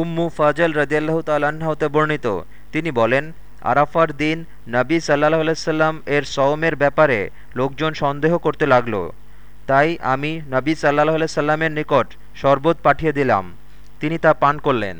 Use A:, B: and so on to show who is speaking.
A: উম্মু ফাজল রদিয়াল্লাহ তাল্লাহ্ন হতে বর্ণিত। তিনি বলেন, আরাফার দিন নবী সাল্লাহ আলাইসাল্লাম এর সওমের ব্যাপারে লোকজন সন্দেহ করতে লাগল। তাই আমি নবী সাল্লাহ আলাইসাল্লামের নিকট শরবত পাঠিয়ে দিলাম। তিনি তা পান করলেন।